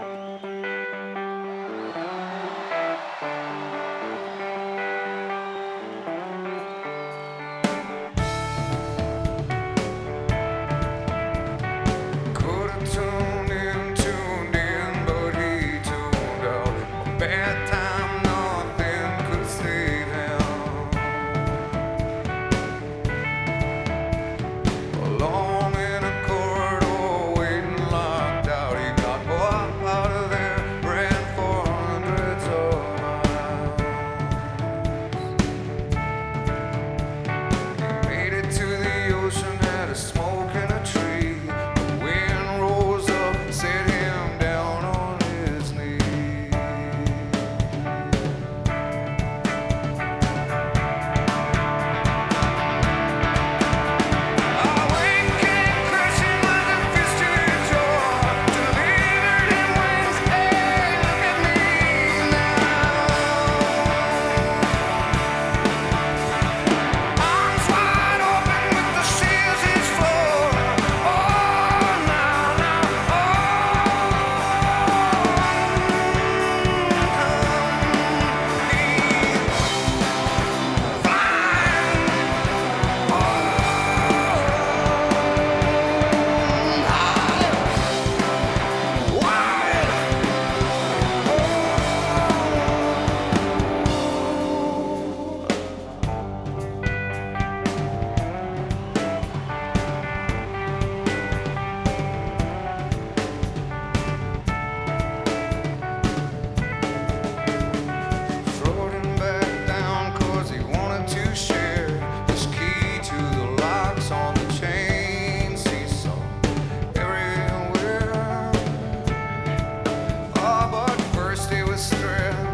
Música strength.